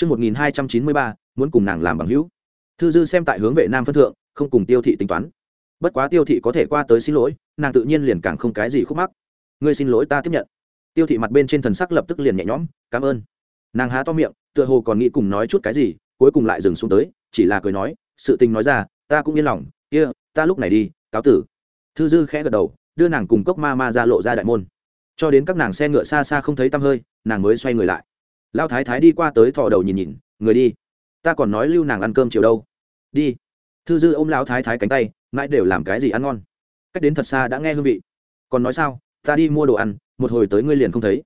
Chương 1293, muốn cùng nàng làm bằng hữu. Thư dư xem tại hướng vệ nam phân thượng, không cùng tiêu thị tính toán. Bất quá tiêu thị có thể qua tới xin lỗi, nàng tự nhiên liền càng không cái gì khúc mắc. Ngươi xin lỗi ta tiếp nhận. Tiêu thị mặt bên trên thần sắc lập tức liền nhẹ nhõm, cảm ơn. Nàng há to miệng, tựa hồ còn nghĩ cùng nói chút cái gì, cuối cùng lại dừng xuống tới, chỉ là cười nói, sự tình nói ra, ta cũng yên lòng, kia, ta lúc này đi, cáo tử. Thư dư khẽ gật đầu, đưa nàng cùng cốc ma ma ra lộ ra đại môn cho đến các nàng xe ngựa xa xa không thấy tăm hơi nàng mới xoay người lại lao thái thái đi qua tới thò đầu nhìn nhìn, người đi, ta còn nói lưu nàng ăn cơm chiều đâu. Đi. Thư dư ôm lao thái thái cánh tay, mãi đều làm cái gì ăn ngon? Cách đến thật xa đã nghe hương vị. Còn nói sao, ta đi mua đồ ăn, một hồi tới ngươi liền không thấy.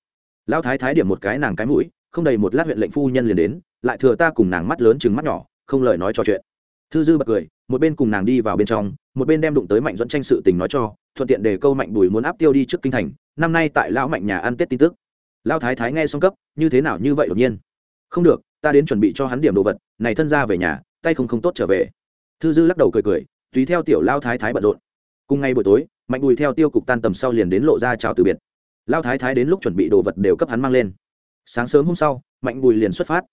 Lao thái thái điểm một cái nàng cái mũi, không đầy một lát huyện lệnh phu nhân liền đến, lại thừa ta cùng nàng mắt lớn chừng mắt nhỏ, không lời nói trò chuyện. Thư dư bật cười, một bên cùng nàng đi vào bên trong, một bên đem đụng tới mạnh dẫn tranh sự tình nói cho, thuận tiện để câu mạnh bùi muốn áp tiêu đi trước kinh thành, năm nay tại lão mạnh nhà ăn tết tin tức lao thái thái nghe xong cấp, như thế nào như vậy đột nhiên? Không được, ta đến chuẩn bị cho hắn điểm đồ vật, này thân ra về nhà, tay không không tốt trở về. Thư dư lắc đầu cười cười, tùy theo tiểu lao thái thái bận rộn. Cùng ngay buổi tối, mạnh bùi theo tiêu cục tan tầm sau liền đến lộ ra chào từ biệt. Lao thái thái đến lúc chuẩn bị đồ vật đều cấp hắn mang lên. Sáng sớm hôm sau, mạnh bùi liền xuất phát.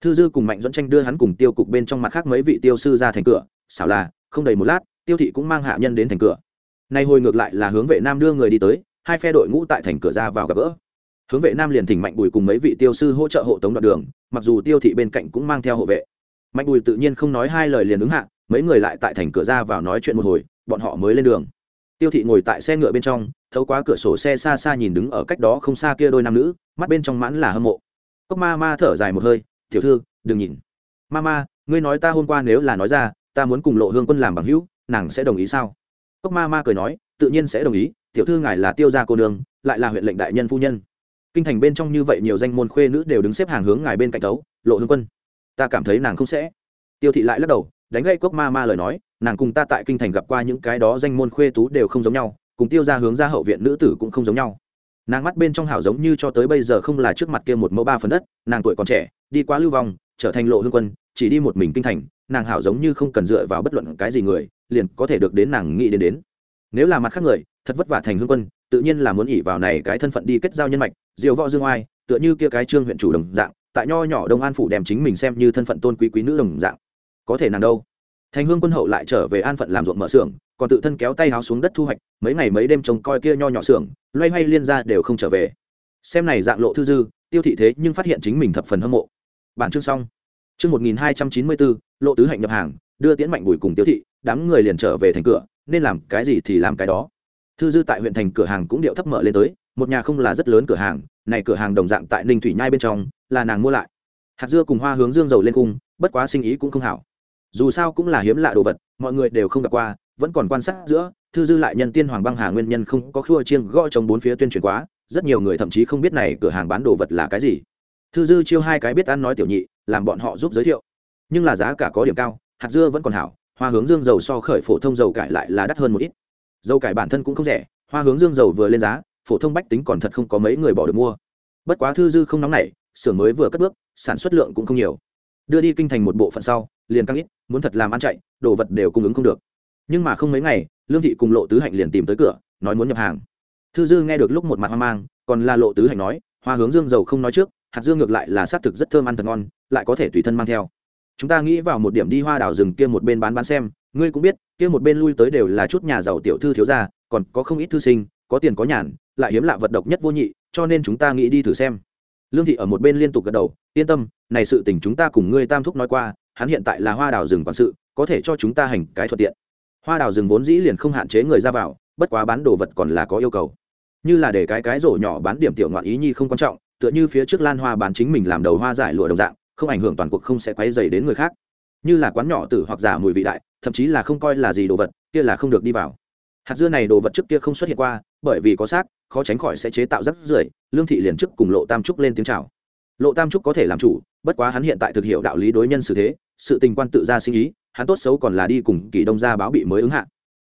Thư dư cùng mạnh dẫn tranh đưa hắn cùng tiêu cục bên trong mặt khác mấy vị tiêu sư ra thành cửa. Xảo là, không đầy một lát, tiêu thị cũng mang hạ nhân đến thành cửa. Nay hồi ngược lại là hướng vệ nam đưa người đi tới, hai phe đội ngũ tại thành cửa ra vào gặp gỡ hướng vệ nam liền thỉnh mạnh bùi cùng mấy vị tiêu sư hỗ trợ hộ tống đoạn đường, mặc dù tiêu thị bên cạnh cũng mang theo hộ vệ. Mạnh bùi tự nhiên không nói hai lời liền ứng hạ, mấy người lại tại thành cửa ra vào nói chuyện một hồi, bọn họ mới lên đường. Tiêu thị ngồi tại xe ngựa bên trong, thấu qua cửa sổ xe xa xa nhìn đứng ở cách đó không xa kia đôi nam nữ, mắt bên trong mãn là hâm mộ. Cốc ma ma thở dài một hơi, tiểu thư, đừng nhìn. Ma ma, ngươi nói ta hôm qua nếu là nói ra, ta muốn cùng lộ hương quân làm bằng hữu, nàng sẽ đồng ý sao? Cốc ma ma cười nói, tự nhiên sẽ đồng ý, tiểu thư ngài là tiêu gia cô nương, lại là huyện lệnh đại nhân phu nhân kinh thành bên trong như vậy nhiều danh môn khuê nữ đều đứng xếp hàng hướng ngài bên cạnh tấu lộ hương quân. Ta cảm thấy nàng không sẽ. Tiêu thị lại lắc đầu, đánh gây cốc ma ma lời nói, nàng cùng ta tại kinh thành gặp qua những cái đó danh môn khuê tú đều không giống nhau, cùng tiêu ra hướng ra hậu viện nữ tử cũng không giống nhau. Nàng mắt bên trong hảo giống như cho tới bây giờ không là trước mặt kia một mẫu ba phần đất, nàng tuổi còn trẻ, đi quá lưu vong, trở thành lộ hương quân, chỉ đi một mình kinh thành, nàng hảo giống như không cần dựa vào bất luận cái gì người, liền có thể được đến nàng nghĩ đến đến. Nếu là mặt khác người, thật vất vả thành hương quân tự nhiên là muốn ỉ vào này cái thân phận đi kết giao nhân mạch diều võ dương oai, tựa như kia cái trương huyện chủ đồng dạng, tại nho nhỏ đông an phủ đem chính mình xem như thân phận tôn quý quý nữ đồng dạng. Có thể nàng đâu? Thành hương quân hậu lại trở về an phận làm ruộng mở xưởng, còn tự thân kéo tay háo xuống đất thu hoạch, mấy ngày mấy đêm trông coi kia nho nhỏ xưởng, loay hoay liên ra đều không trở về. Xem này dạng lộ thư dư, tiêu thị thế nhưng phát hiện chính mình thập phần hâm mộ. Bản chương xong. Chương một nghìn hai trăm chín mươi bốn lộ tứ hạnh nhập hàng, đưa tiễn mạnh bùi cùng tiêu thị, đám người liền trở về thành cửa, nên làm cái gì thì làm cái đó thư dư tại huyện thành cửa hàng cũng điệu thấp mở lên tới, một nhà không là rất lớn cửa hàng, này cửa hàng đồng dạng tại ninh thủy nhai bên trong, là nàng mua lại. Hạt dưa cùng hoa hướng dương dầu lên cung, bất quá sinh ý cũng không hảo. Dù sao cũng là hiếm lạ đồ vật, mọi người đều không gặp qua, vẫn còn quan sát giữa, thư dư lại nhân tiên hoàng băng hà nguyên nhân không có khua chiêng gõ trong bốn phía tuyên truyền quá, rất nhiều người thậm chí không biết này cửa hàng bán đồ vật là cái gì. Thư dư chiêu hai cái biết ăn nói tiểu nhị, làm bọn họ giúp giới thiệu. Nhưng là giá cả có điểm cao, hạt dưa vẫn còn hảo, hoa hướng dương dầu so khởi phổ thông dầu cải lại là đắt hơn một ít dầu cải bản thân cũng không rẻ, hoa hướng dương dầu vừa lên giá, phổ thông bách tính còn thật không có mấy người bỏ được mua. Bất quá thư dư không nóng nảy, xưởng mới vừa cất bước, sản xuất lượng cũng không nhiều. Đưa đi kinh thành một bộ phận sau, liền căng ít, muốn thật làm ăn chạy, đồ vật đều cung ứng không được. Nhưng mà không mấy ngày, lương thị cùng lộ tứ hạnh liền tìm tới cửa, nói muốn nhập hàng. Thư dư nghe được lúc một mặt hoang mang, còn là lộ tứ hạnh nói, hoa hướng dương dầu không nói trước, hạt dương ngược lại là xác thực rất thơm ăn thật ngon, lại có thể tùy thân mang theo. Chúng ta nghĩ vào một điểm đi hoa đảo rừng kia một bên bán bán xem ngươi cũng biết, kia một bên lui tới đều là chút nhà giàu tiểu thư thiếu gia, còn có không ít thư sinh, có tiền có nhàn, lại hiếm lạ vật độc nhất vô nhị, cho nên chúng ta nghĩ đi thử xem. Lương thị ở một bên liên tục gật đầu, yên tâm, này sự tình chúng ta cùng ngươi tam thúc nói qua, hắn hiện tại là hoa đào rừng quản sự, có thể cho chúng ta hành cái thuận tiện. Hoa đào rừng vốn dĩ liền không hạn chế người ra vào, bất quá bán đồ vật còn là có yêu cầu. Như là để cái cái rổ nhỏ bán điểm tiểu ngoạn ý nhi không quan trọng, tựa như phía trước lan hoa bán chính mình làm đầu hoa giải lụa đồng dạng, không ảnh hưởng toàn cuộc không sẽ quấy dày đến người khác. Như là quán nhỏ tử hoặc giả mùi vị đại thậm chí là không coi là gì đồ vật, kia là không được đi vào. Hạt dưa này đồ vật trước kia không xuất hiện qua, bởi vì có xác, khó tránh khỏi sẽ chế tạo rắc rưởi, lương thị liền trước cùng lộ tam trúc lên tiếng chào. Lộ tam trúc có thể làm chủ, bất quá hắn hiện tại thực hiểu đạo lý đối nhân xử thế, sự tình quan tự ra sinh ý, hắn tốt xấu còn là đi cùng kỳ đông gia báo bị mới ứng hạ.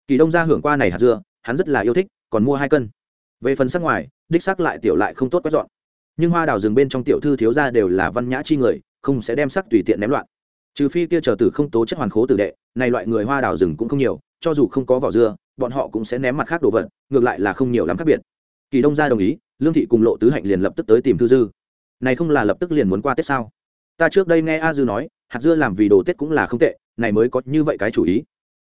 Kỳ đông gia hưởng qua này hạt dưa, hắn rất là yêu thích, còn mua hai cân. Về phần sắc ngoài, đích xác lại tiểu lại không tốt quét dọn. Nhưng hoa đào rừng bên trong tiểu thư thiếu gia đều là văn nhã chi người, không sẽ đem sắc tùy tiện ném loạn trừ phi kia chờ tử không tố chất hoàn khố tử đệ, này loại người hoa đào rừng cũng không nhiều, cho dù không có vỏ dưa, bọn họ cũng sẽ ném mặt khác đồ vật, ngược lại là không nhiều lắm khác biệt. Kỳ đông gia đồng ý, lương thị cùng lộ tứ hạnh liền lập tức tới tìm thư dư. Này không là lập tức liền muốn qua tết sao? Ta trước đây nghe a dư nói, hạt dưa làm vì đồ tết cũng là không tệ, này mới có như vậy cái chủ ý.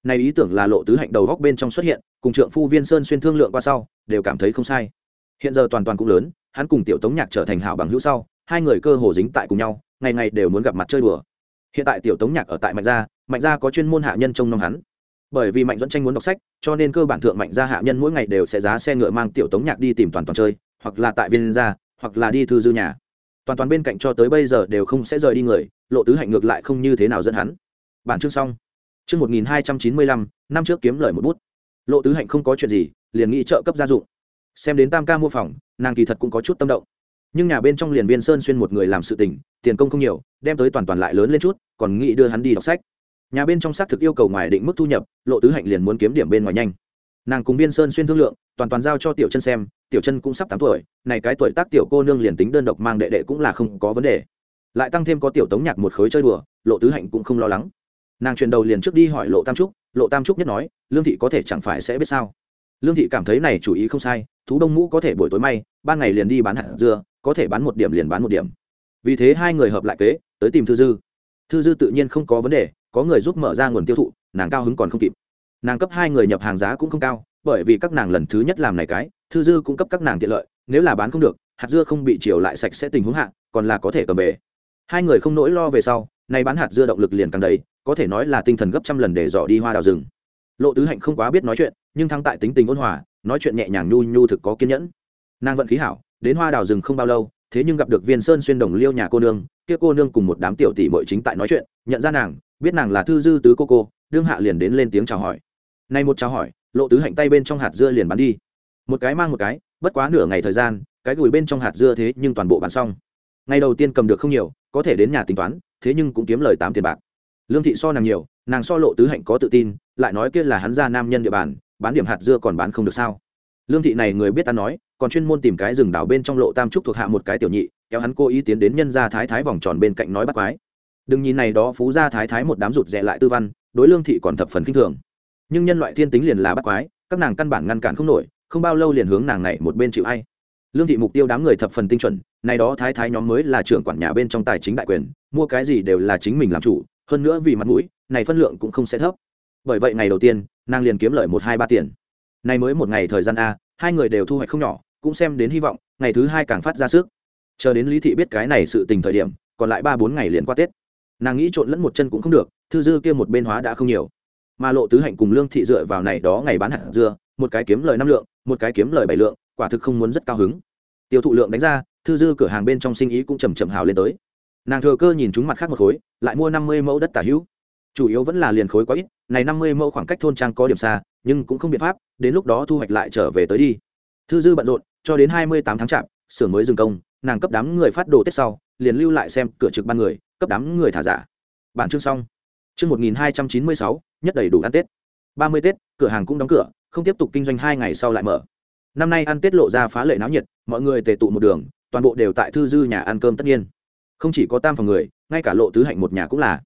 Này ý tưởng là lộ tứ hạnh đầu góc bên trong xuất hiện, cùng trượng phu viên sơn xuyên thương lượng qua sau, đều cảm thấy không sai. Hiện giờ toàn toàn cũng lớn, hắn cùng tiểu tống nhạc trở thành hảo bằng hữu sau, hai người cơ hồ dính tại cùng nhau, ngày ngày đều muốn gặp mặt chơi đùa hiện tại tiểu tống nhạc ở tại mạnh gia mạnh gia có chuyên môn hạ nhân trông nom hắn. Bởi vì mạnh dẫn tranh muốn đọc sách, cho nên cơ bản thượng mạnh gia hạ nhân mỗi ngày đều sẽ giá xe ngựa mang tiểu tống nhạc đi tìm toàn toàn chơi, hoặc là tại viên gia, hoặc là đi thư dư nhà. Toàn toàn bên cạnh cho tới bây giờ đều không sẽ rời đi người, lộ tứ hạnh ngược lại không như thế nào dẫn hắn. Bản chương xong. Chương một nghìn hai trăm chín mươi lăm, năm trước kiếm lời một bút. Lộ tứ hạnh không có chuyện gì, liền nghĩ trợ cấp gia dụng. Xem đến tam ca mua phòng, nàng kỳ thật cũng có chút tâm động nhưng nhà bên trong liền viên sơn xuyên một người làm sự tình, tiền công không nhiều, đem tới toàn toàn lại lớn lên chút, còn nghĩ đưa hắn đi đọc sách. Nhà bên trong xác thực yêu cầu ngoài định mức thu nhập, lộ tứ hạnh liền muốn kiếm điểm bên ngoài nhanh. Nàng cùng viên sơn xuyên thương lượng, toàn toàn giao cho tiểu chân xem, tiểu chân cũng sắp tám tuổi, này cái tuổi tác tiểu cô nương liền tính đơn độc mang đệ đệ cũng là không có vấn đề. Lại tăng thêm có tiểu tống nhạc một khối chơi đùa, lộ tứ hạnh cũng không lo lắng. Nàng truyền đầu liền trước đi hỏi lộ tam trúc, lộ tam trúc nhất nói, lương thị có thể chẳng phải sẽ biết sao? Lương thị cảm thấy này chủ ý không sai thú đông mũ có thể buổi tối may, ban ngày liền đi bán hạt dưa, có thể bán một điểm liền bán một điểm. Vì thế hai người hợp lại kế, tới tìm thư dư. Thư dư tự nhiên không có vấn đề, có người giúp mở ra nguồn tiêu thụ, nàng cao hứng còn không kịp. Nàng cấp hai người nhập hàng giá cũng không cao, bởi vì các nàng lần thứ nhất làm này cái, thư dư cũng cấp các nàng tiện lợi, nếu là bán không được, hạt dưa không bị chiều lại sạch sẽ tình huống hạ, còn là có thể cầm về. Hai người không nỗi lo về sau, nay bán hạt dưa động lực liền càng đầy, có thể nói là tinh thần gấp trăm lần để dò đi hoa đào rừng. Lộ tứ hạnh không quá biết nói chuyện, nhưng thắng tại tính tình ôn hòa nói chuyện nhẹ nhàng nhu nhu thực có kiên nhẫn. Nàng vận khí hảo, đến hoa đào rừng không bao lâu, thế nhưng gặp được viên sơn xuyên đồng liêu nhà cô nương, kia cô nương cùng một đám tiểu tỷ bội chính tại nói chuyện, nhận ra nàng, biết nàng là thư dư tứ cô cô, đương hạ liền đến lên tiếng chào hỏi. Nay một chào hỏi, lộ tứ hạnh tay bên trong hạt dưa liền bán đi. Một cái mang một cái, bất quá nửa ngày thời gian, cái gùi bên trong hạt dưa thế nhưng toàn bộ bán xong. Ngày đầu tiên cầm được không nhiều, có thể đến nhà tính toán, thế nhưng cũng kiếm lời tám tiền bạc. Lương thị so nàng nhiều, nàng so lộ tứ hạnh có tự tin, lại nói kia là hắn ra nam nhân địa bàn bán điểm hạt dưa còn bán không được sao? Lương thị này người biết ta nói, còn chuyên môn tìm cái rừng đảo bên trong lộ tam trúc thuộc hạ một cái tiểu nhị, kéo hắn cô ý tiến đến nhân gia thái thái vòng tròn bên cạnh nói bắt quái. Đừng nhìn này đó phú gia thái thái một đám rụt rẽ lại tư văn, đối lương thị còn thập phần kinh thường. Nhưng nhân loại thiên tính liền là bắt quái, các nàng căn bản ngăn cản không nổi, không bao lâu liền hướng nàng này một bên chịu hay. lương thị mục tiêu đám người thập phần tinh chuẩn, này đó thái thái nhóm mới là trưởng quản nhà bên trong tài chính đại quyền, mua cái gì đều là chính mình làm chủ, hơn nữa vì mặt mũi, này phân lượng cũng không sẽ thấp bởi vậy ngày đầu tiên, nàng liền kiếm lợi một hai ba tiền. Nay mới một ngày thời gian a, hai người đều thu hoạch không nhỏ, cũng xem đến hy vọng, ngày thứ hai càng phát ra sức. Chờ đến lý thị biết cái này sự tình thời điểm, còn lại ba bốn ngày liền qua tết. Nàng nghĩ trộn lẫn một chân cũng không được, thư dư kia một bên hóa đã không nhiều. Mà lộ tứ hạnh cùng lương thị dựa vào này đó ngày bán hạt dưa, một cái kiếm lời năm lượng, một cái kiếm lời bảy lượng, quả thực không muốn rất cao hứng. Tiêu thụ lượng đánh ra, thư dư cửa hàng bên trong sinh ý cũng chầm chậm hào lên tới. Nàng thừa cơ nhìn chúng mặt khác một khối, lại mua năm mươi mẫu đất tả hữu chủ yếu vẫn là liền khối quá ít, này năm mươi mẫu khoảng cách thôn trang có điểm xa, nhưng cũng không biện pháp, đến lúc đó thu hoạch lại trở về tới đi. Thư dư bận rộn, cho đến hai mươi tám tháng chạp, xưởng mới dừng công, nàng cấp đám người phát đồ tết sau, liền lưu lại xem cửa trực ban người, cấp đám người thả giả. Bản chương xong. Chương một nghìn hai trăm chín mươi sáu, nhất đầy đủ ăn tết. ba mươi tết, cửa hàng cũng đóng cửa, không tiếp tục kinh doanh hai ngày sau lại mở. Năm nay ăn tết lộ ra phá lệ náo nhiệt, mọi người tề tụ một đường, toàn bộ đều tại thư dư nhà ăn cơm tất nhiên. Không chỉ có tam phòng người, ngay cả lộ tứ hạnh một nhà cũng là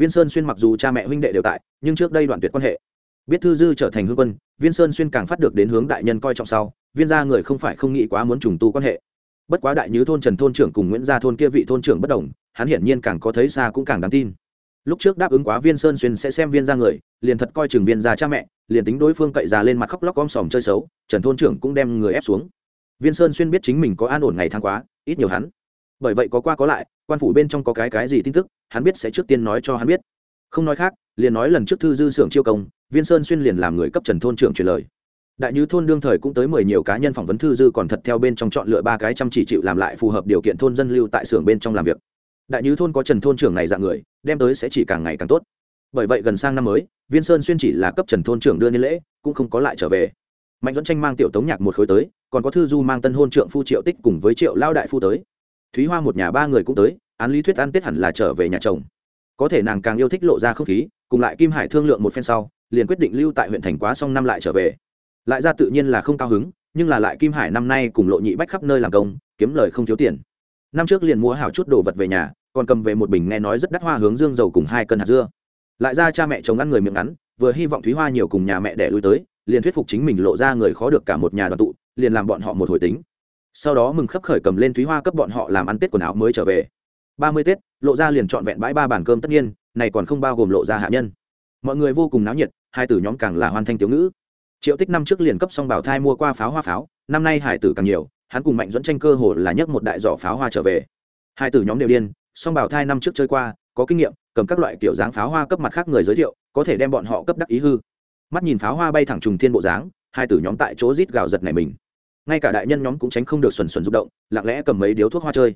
viên sơn xuyên mặc dù cha mẹ huynh đệ đều tại, nhưng trước đây đoạn tuyệt quan hệ. Biết thư dư trở thành hương quân, viên sơn xuyên càng phát được đến hướng đại nhân coi trọng sau, viên gia người không phải không nghĩ quá muốn trùng tu quan hệ. Bất quá đại nhứ thôn trần thôn trưởng cùng nguyễn gia thôn kia vị thôn trưởng bất đồng, hắn hiển nhiên càng có thấy xa cũng càng đáng tin. Lúc trước đáp ứng quá viên sơn xuyên sẽ xem viên gia người, liền thật coi chừng viên gia cha mẹ, liền tính đối phương cậy già lên mặt khóc lóc om sòm chơi xấu, trần thôn trưởng cũng đem người ép xuống. Viên sơn xuyên biết chính mình có an ổn ngày tháng quá, ít nhiều hắn. Bởi vậy có qua có lại, quan phủ bên trong có cái cái gì tin tức hắn biết sẽ trước tiên nói cho hắn biết. Không nói khác, liền nói lần trước thư dư xưởng chiêu công, viên sơn xuyên liền làm người cấp trần thôn trưởng truyền lời. Đại như thôn đương thời cũng tới mười nhiều cá nhân phỏng vấn thư dư còn thật theo bên trong chọn lựa ba cái chăm chỉ chịu làm lại phù hợp điều kiện thôn dân lưu tại xưởng bên trong làm việc. Đại như thôn có trần thôn trưởng này dạng người, đem tới sẽ chỉ càng ngày càng tốt. Bởi vậy gần sang năm mới, viên sơn xuyên chỉ là cấp trần thôn trưởng đưa niên lễ, cũng không có lại trở về. Mạnh dẫn tranh mang tiểu tống nhạc một khối tới, còn có thư du mang tân hôn trượng phu triệu tích cùng với triệu lao đại phu tới. Thúy hoa một nhà ba người cũng tới án lý thuyết ăn tết hẳn là trở về nhà chồng. Có thể nàng càng yêu thích lộ ra không khí, cùng lại kim hải thương lượng một phen sau, liền quyết định lưu tại huyện thành quá xong năm lại trở về. Lại ra tự nhiên là không cao hứng, nhưng là lại kim hải năm nay cùng lộ nhị bách khắp nơi làm công, kiếm lời không thiếu tiền. Năm trước liền mua hảo chút đồ vật về nhà, còn cầm về một bình nghe nói rất đắt hoa hướng dương dầu cùng hai cân hạt dưa. Lại ra cha mẹ chồng ăn người miệng ngắn, vừa hy vọng thúy hoa nhiều cùng nhà mẹ đẻ lui tới, liền thuyết phục chính mình lộ ra người khó được cả một nhà đoàn tụ, liền làm bọn họ một hồi tính. Sau đó mừng khấp khởi cầm lên thúy hoa cấp bọn họ làm ăn tết quần áo mới trở về ba mươi tết, lộ ra liền trọn vẹn bãi ba bàn cơm tất nhiên, này còn không bao gồm lộ ra hạ nhân. Mọi người vô cùng náo nhiệt, hai tử nhóm càng là hoàn thành tiểu ngữ. Triệu tích năm trước liền cấp xong bảo thai mua qua pháo hoa pháo, năm nay hải tử càng nhiều, hắn cùng mạnh dẫn tranh cơ hồ là nhấc một đại giỏ pháo hoa trở về. Hai tử nhóm đều điên, song bảo thai năm trước chơi qua, có kinh nghiệm, cầm các loại kiểu dáng pháo hoa cấp mặt khác người giới thiệu, có thể đem bọn họ cấp đắc ý hư. Mắt nhìn pháo hoa bay thẳng trùng thiên bộ dáng, hai tử nhóm tại chỗ rít gào giật này mình. Ngay cả đại nhân nhóm cũng tránh không được xuẩn xuẩn rụng động, lặng lẽ cầm mấy điếu thuốc hoa chơi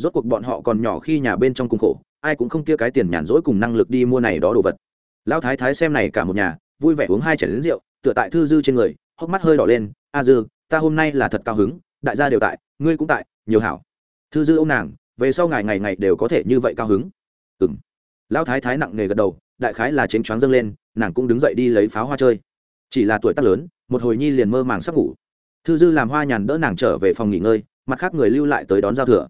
rốt cuộc bọn họ còn nhỏ khi nhà bên trong cùng khổ, ai cũng không kia cái tiền nhàn rỗi cùng năng lực đi mua này đó đồ vật. Lão thái thái xem này cả một nhà, vui vẻ uống hai chén lính rượu, tựa tại thư dư trên người, hốc mắt hơi đỏ lên, a dư, ta hôm nay là thật cao hứng, đại gia đều tại, ngươi cũng tại, nhiều hảo. Thư dư ô nàng, về sau ngày ngày ngày đều có thể như vậy cao hứng. Ừng lão thái thái nặng nề gật đầu, đại khái là chênh choáng dâng lên, nàng cũng đứng dậy đi lấy pháo hoa chơi. Chỉ là tuổi tác lớn, một hồi nhi liền mơ màng sắp ngủ. Thư dư làm hoa nhàn đỡ nàng trở về phòng nghỉ ngơi, mặt khác người lưu lại tới đón giao thừa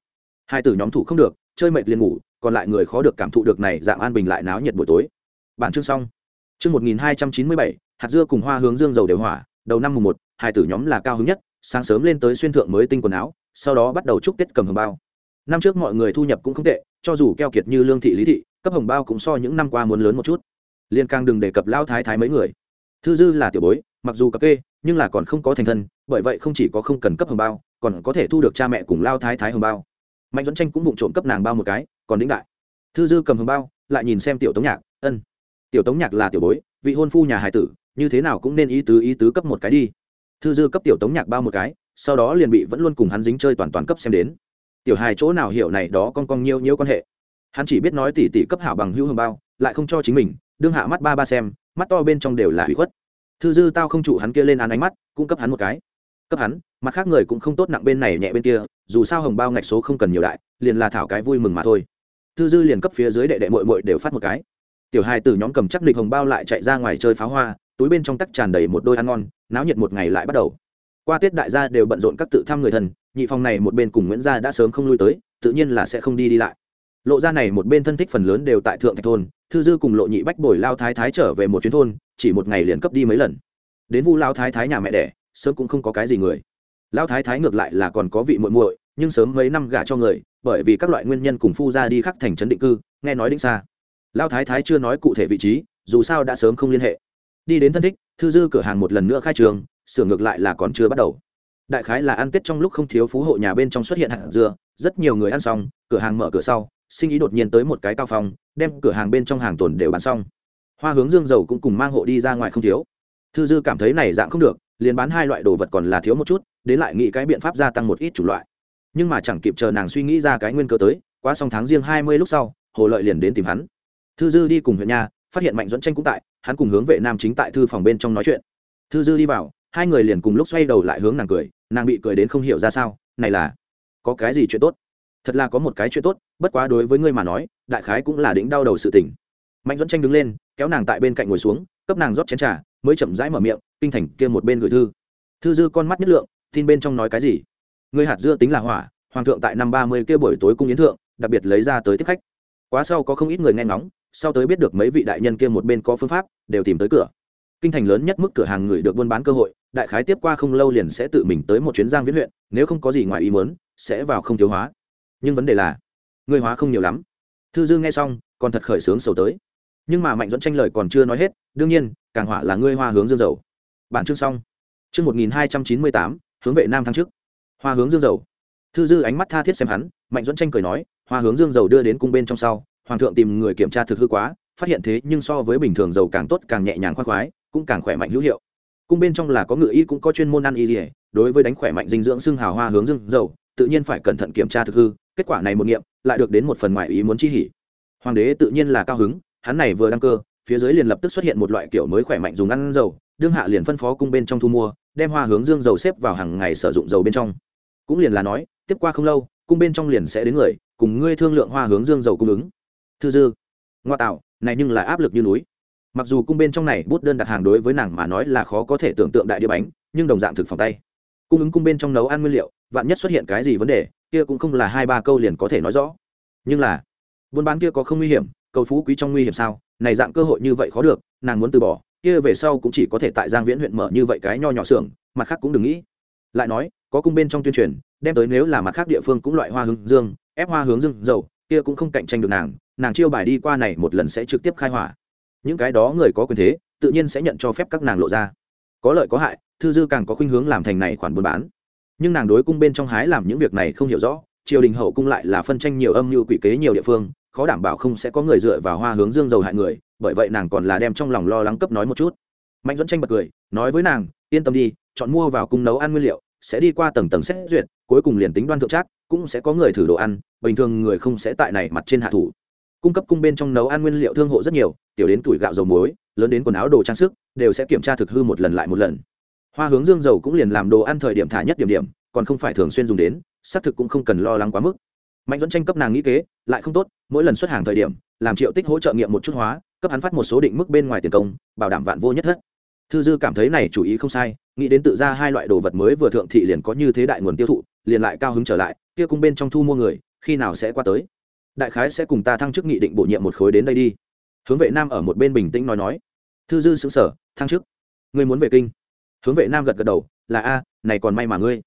hai tử nhóm thủ không được, chơi mệt liền ngủ, còn lại người khó được cảm thụ được này dạng an bình lại náo nhiệt buổi tối. Bản chương xong. Chương một nghìn hai trăm chín mươi bảy, hạt dưa cùng hoa hướng dương dầu đều hỏa, đầu năm mùng một, hai tử nhóm là cao hứng nhất, sáng sớm lên tới xuyên thượng mới tinh quần áo, sau đó bắt đầu chúc tết cầm hồng bao. Năm trước mọi người thu nhập cũng không tệ, cho dù keo kiệt như lương thị lý thị, cấp hồng bao cũng so những năm qua muốn lớn một chút. Liên càng đừng đề cập lao thái thái mấy người. Thư dư là tiểu bối, mặc dù cặp kê, nhưng là còn không có thành thân, bởi vậy không chỉ có không cần cấp hồng bao, còn có thể thu được cha mẹ cùng lao thái thái hồng bao mạnh dẫn tranh cũng vụng trộm cấp nàng bao một cái, còn đĩnh đại. Thư dư cầm hồng bao, lại nhìn xem tiểu tống nhạc, ân, tiểu tống nhạc là tiểu bối, vị hôn phu nhà hải tử, như thế nào cũng nên ý tứ ý tứ cấp một cái đi. Thư dư cấp tiểu tống nhạc bao một cái, sau đó liền bị vẫn luôn cùng hắn dính chơi toàn toàn cấp xem đến. Tiểu hài chỗ nào hiểu này đó con con nhiêu nhiêu quan hệ. Hắn chỉ biết nói tỉ tỉ cấp hảo bằng hữu hồng bao, lại không cho chính mình, đương hạ mắt ba ba xem, mắt to bên trong đều là hủy khuất. Thư dư tao không trụ hắn kia lên án ánh mắt, cũng cấp hắn một cái cấp hắn, mặt khác người cũng không tốt nặng bên này nhẹ bên kia, dù sao hồng bao ngạch số không cần nhiều đại, liền là thảo cái vui mừng mà thôi. Thư dư liền cấp phía dưới đệ đệ mội mội đều phát một cái. Tiểu hai từ nhóm cầm chắc địch hồng bao lại chạy ra ngoài chơi pháo hoa, túi bên trong tắc tràn đầy một đôi ăn ngon, náo nhiệt một ngày lại bắt đầu. Qua tết đại gia đều bận rộn các tự thăm người thân, nhị phòng này một bên cùng nguyễn gia đã sớm không lui tới, tự nhiên là sẽ không đi đi lại. Lộ ra này một bên thân thích phần lớn đều tại thượng thạch thôn, thư dư cùng lộ nhị bách bồi lao thái thái trở về một chuyến thôn, chỉ một ngày liền cấp đi mấy lần. Đến vu lao thái thái nhà mẹ đẻ sớm cũng không có cái gì người. Lão thái thái ngược lại là còn có vị muội muội nhưng sớm mấy năm gả cho người bởi vì các loại nguyên nhân cùng phu ra đi khắc thành trấn định cư nghe nói định xa. Lão thái thái chưa nói cụ thể vị trí dù sao đã sớm không liên hệ. Đi đến thân thích thư dư cửa hàng một lần nữa khai trường sửa ngược lại là còn chưa bắt đầu. Đại khái là ăn tết trong lúc không thiếu phú hộ nhà bên trong xuất hiện hạt dưa rất nhiều người ăn xong cửa hàng mở cửa sau sinh ý đột nhiên tới một cái cao phòng, đem cửa hàng bên trong hàng tồn đều bán xong. Hoa hướng dương dầu cũng cùng mang hộ đi ra ngoài không thiếu. Thư dư cảm thấy này dạng không được liền bán hai loại đồ vật còn là thiếu một chút, đến lại nghĩ cái biện pháp gia tăng một ít chủ loại. Nhưng mà chẳng kịp chờ nàng suy nghĩ ra cái nguyên cơ tới qua xong tháng riêng hai mươi lúc sau, hồ lợi liền đến tìm hắn. Thư dư đi cùng huyện nhà, phát hiện mạnh dẫn tranh cũng tại, hắn cùng hướng vệ nam chính tại thư phòng bên trong nói chuyện. Thư dư đi vào, hai người liền cùng lúc xoay đầu lại hướng nàng cười, nàng bị cười đến không hiểu ra sao, này là, có cái gì chuyện tốt? Thật là có một cái chuyện tốt, bất quá đối với ngươi mà nói, đại khái cũng là đỉnh đau đầu sự tình. Mạnh dẫn tranh đứng lên, kéo nàng tại bên cạnh ngồi xuống, cấp nàng rót chén trà mới chậm rãi mở miệng, kinh thành kia một bên gửi thư. Thư dư con mắt nhất lượng, tin bên trong nói cái gì? Người hạt dưa tính là hỏa, hoàng thượng tại năm ba mươi kia buổi tối cung yến thượng, đặc biệt lấy ra tới tiếp khách. Quá sau có không ít người nghe ngóng, sau tới biết được mấy vị đại nhân kia một bên có phương pháp, đều tìm tới cửa. Kinh thành lớn nhất mức cửa hàng người được buôn bán cơ hội, đại khái tiếp qua không lâu liền sẽ tự mình tới một chuyến giang viễn huyện, nếu không có gì ngoài ý muốn, sẽ vào không thiếu hóa. Nhưng vấn đề là, người hóa không nhiều lắm. Thư dư nghe xong, còn thật khởi sướng sầu tới nhưng mà mạnh dẫn tranh lời còn chưa nói hết, đương nhiên, càng họa là ngươi hoa hướng dương dầu. Bản chương xong. Chương một nghìn hai trăm chín mươi tám, hướng vệ nam thăng trước. Hoa hướng dương dầu. Thư dư ánh mắt tha thiết xem hắn, mạnh dẫn tranh cười nói, hoa hướng dương dầu đưa đến cung bên trong sau, hoàng thượng tìm người kiểm tra thực hư quá, phát hiện thế nhưng so với bình thường dầu càng tốt, càng nhẹ nhàng khoan khoái, cũng càng khỏe mạnh hữu hiệu. Cung bên trong là có ngự y cũng có chuyên môn ăn y gì đối với đánh khỏe mạnh dinh dưỡng xương hào hoa hướng dương dầu, tự nhiên phải cẩn thận kiểm tra thực hư, kết quả này một nghiệm, lại được đến một phần ngoại ý muốn chi hỉ. Hoàng đế tự nhiên là cao hứng hắn này vừa đăng cơ, phía dưới liền lập tức xuất hiện một loại kiểu mới khỏe mạnh dùng ăn dầu, đương hạ liền phân phó cung bên trong thu mua, đem hoa hướng dương dầu xếp vào hàng ngày sử dụng dầu bên trong. Cũng liền là nói, tiếp qua không lâu, cung bên trong liền sẽ đến người, cùng ngươi thương lượng hoa hướng dương dầu cung ứng. Thư dư. Ngoa tạo, này nhưng là áp lực như núi. Mặc dù cung bên trong này bút đơn đặt hàng đối với nàng mà nói là khó có thể tưởng tượng đại đĩa bánh, nhưng đồng dạng thực phòng tay. Cung ứng cung bên trong nấu ăn nguyên liệu, vạn nhất xuất hiện cái gì vấn đề, kia cũng không là hai ba câu liền có thể nói rõ. Nhưng là, buôn bán kia có không nguy hiểm cầu phú quý trong nguy hiểm sao? Này dạng cơ hội như vậy khó được, nàng muốn từ bỏ, kia về sau cũng chỉ có thể tại giang viễn huyện mở như vậy cái nho nhỏ xưởng, mặt khác cũng đừng nghĩ. Lại nói, có cung bên trong tuyên truyền, đem tới nếu là mặt khác địa phương cũng loại hoa hướng dương, ép hoa hướng dương dầu, kia cũng không cạnh tranh được nàng nàng chiêu bài đi qua này một lần sẽ trực tiếp khai hỏa. Những cái đó người có quyền thế, tự nhiên sẽ nhận cho phép các nàng lộ ra. Có lợi có hại, thư dư càng có khuynh hướng làm thành này khoản buôn bán. Nhưng nàng đối cung bên trong hái làm những việc này không hiểu rõ, triều đình hậu cung lại là phân tranh nhiều âm mưu quỷ kế nhiều địa phương khó đảm bảo không sẽ có người dựa vào hoa hướng dương dầu hại người, bởi vậy nàng còn là đem trong lòng lo lắng cấp nói một chút. Mạnh dẫn tranh bật cười, nói với nàng, yên tâm đi, chọn mua vào cung nấu ăn nguyên liệu, sẽ đi qua tầng tầng xét duyệt, cuối cùng liền tính đoan thượng trác, cũng sẽ có người thử đồ ăn, bình thường người không sẽ tại này mặt trên hạ thủ. Cung cấp cung bên trong nấu ăn nguyên liệu thương hộ rất nhiều, tiểu đến tuổi gạo dầu muối, lớn đến quần áo đồ trang sức, đều sẽ kiểm tra thực hư một lần lại một lần. Hoa hướng dương dầu cũng liền làm đồ ăn thời điểm thả nhất điểm điểm, còn không phải thường xuyên dùng đến, xác thực cũng không cần lo lắng quá mức mạnh dẫn tranh cấp nàng nghĩ kế, lại không tốt, mỗi lần xuất hàng thời điểm, làm triệu tích hỗ trợ nghiệm một chút hóa, cấp hắn phát một số định mức bên ngoài tiền công, bảo đảm vạn vô nhất thất. Thư dư cảm thấy này chủ ý không sai, nghĩ đến tự ra hai loại đồ vật mới vừa thượng thị liền có như thế đại nguồn tiêu thụ, liền lại cao hứng trở lại, kia cung bên trong thu mua người, khi nào sẽ qua tới? Đại khái sẽ cùng ta thăng chức nghị định bổ nhiệm một khối đến đây đi. Hướng vệ nam ở một bên bình tĩnh nói nói. Thư dư xứng sở thăng chức? Ngươi muốn về kinh? Hướng vệ nam gật gật đầu, là a, này còn may mà ngươi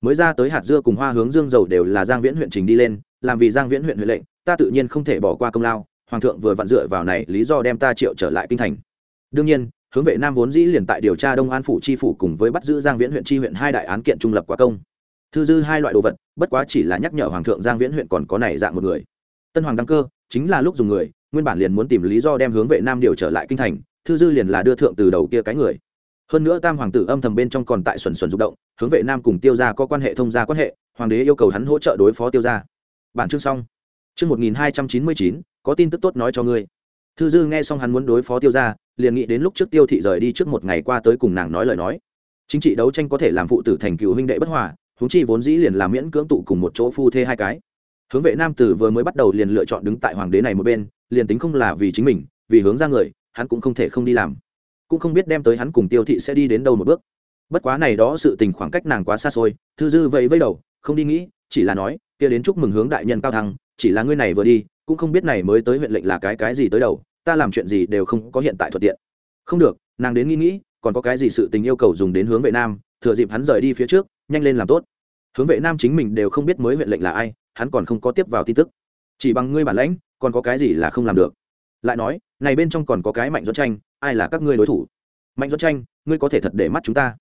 mới ra tới hạt dưa cùng hoa hướng dương dầu đều là giang viễn huyện trình đi lên, làm vì giang viễn huyện huyện lệnh, ta tự nhiên không thể bỏ qua công lao, hoàng thượng vừa vặn dựa vào này, lý do đem ta triệu trở lại kinh thành. Đương nhiên, hướng vệ nam vốn dĩ liền tại điều tra đông an phủ chi phủ cùng với bắt giữ giang viễn huyện tri huyện hai đại án kiện trung lập quá công. Thư dư hai loại đồ vật, bất quá chỉ là nhắc nhở hoàng thượng giang viễn huyện còn có này dạng một người. Tân hoàng đăng cơ, chính là lúc dùng người, nguyên bản liền muốn tìm lý do đem hướng vệ nam điều trở lại kinh thành, thư dư liền là đưa thượng từ đầu kia cái người hơn nữa tam hoàng tử âm thầm bên trong còn tại xuẩn xuẩn rụng động, hướng vệ nam cùng tiêu gia có quan hệ thông gia quan hệ, hoàng đế yêu cầu hắn hỗ trợ đối phó tiêu gia. Bản chương xong. Chương một nghìn hai trăm chín mươi chín, có tin tức tốt nói cho ngươi. Thư dư nghe xong hắn muốn đối phó tiêu gia, liền nghĩ đến lúc trước tiêu thị rời đi trước một ngày qua tới cùng nàng nói lời nói. Chính trị đấu tranh có thể làm phụ tử thành cựu huynh đệ bất hòa húng chi vốn dĩ liền làm miễn cưỡng tụ cùng một chỗ phu thê hai cái. Hướng vệ nam tử vừa mới bắt đầu liền lựa chọn đứng tại hoàng đế này một bên, liền tính không là vì chính mình, vì hướng ra người, hắn cũng không thể không đi làm cũng không biết đem tới hắn cùng tiêu thị sẽ đi đến đâu một bước. Bất quá này đó sự tình khoảng cách nàng quá xa xôi, thư dư vậy vây đầu, không đi nghĩ, chỉ là nói, kia đến chúc mừng hướng đại nhân cao thăng, chỉ là ngươi này vừa đi, cũng không biết này mới tới huyện lệnh là cái cái gì tới đầu, ta làm chuyện gì đều không có hiện tại thuận tiện. Không được, nàng đến nghĩ nghĩ, còn có cái gì sự tình yêu cầu dùng đến hướng vệ nam, thừa dịp hắn rời đi phía trước, nhanh lên làm tốt. Hướng vệ nam chính mình đều không biết mới huyện lệnh là ai, hắn còn không có tiếp vào tin tức. Chỉ bằng ngươi bản lãnh, còn có cái gì là không làm được? Lại nói, này bên trong còn có cái mạnh dẫn tranh ai là các ngươi đối thủ? Mạnh dẫn tranh, ngươi có thể thật để mắt chúng ta.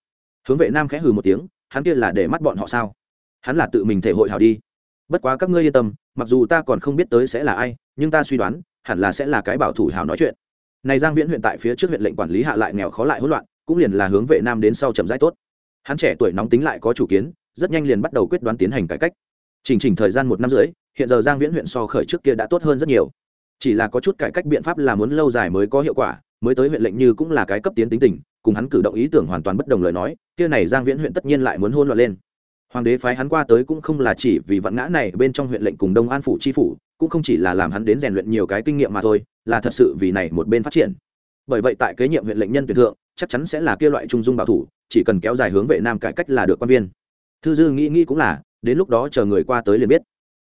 Hướng vệ nam khẽ hừ một tiếng, hắn kia là để mắt bọn họ sao? Hắn là tự mình thể hội hảo đi. Bất quá các ngươi yên tâm, mặc dù ta còn không biết tới sẽ là ai, nhưng ta suy đoán, hẳn là sẽ là cái bảo thủ hảo nói chuyện. Này giang viễn huyện tại phía trước huyện lệnh quản lý hạ lại nghèo khó lại hỗn loạn, cũng liền là hướng vệ nam đến sau chậm rãi tốt. Hắn trẻ tuổi nóng tính lại có chủ kiến, rất nhanh liền bắt đầu quyết đoán tiến hành cải cách. Chỉnh chỉnh thời gian một năm rưỡi, hiện giờ giang viễn huyện so khởi trước kia đã tốt hơn rất nhiều. Chỉ là có chút cải cách biện pháp là muốn lâu dài mới có hiệu quả mới tới huyện lệnh như cũng là cái cấp tiến tính tình, cùng hắn cử động ý tưởng hoàn toàn bất đồng lời nói, kia này giang viễn huyện tất nhiên lại muốn hôn loạn lên. Hoàng đế phái hắn qua tới cũng không là chỉ vì vạn ngã này bên trong huyện lệnh cùng đông an phủ chi phủ, cũng không chỉ là làm hắn đến rèn luyện nhiều cái kinh nghiệm mà thôi, là thật sự vì này một bên phát triển. Bởi vậy tại kế nhiệm huyện lệnh nhân tuyển thượng, chắc chắn sẽ là kia loại trung dung bảo thủ, chỉ cần kéo dài hướng vệ nam cải cách là được quan viên. Thư dư nghĩ nghĩ cũng là, đến lúc đó chờ người qua tới liền biết.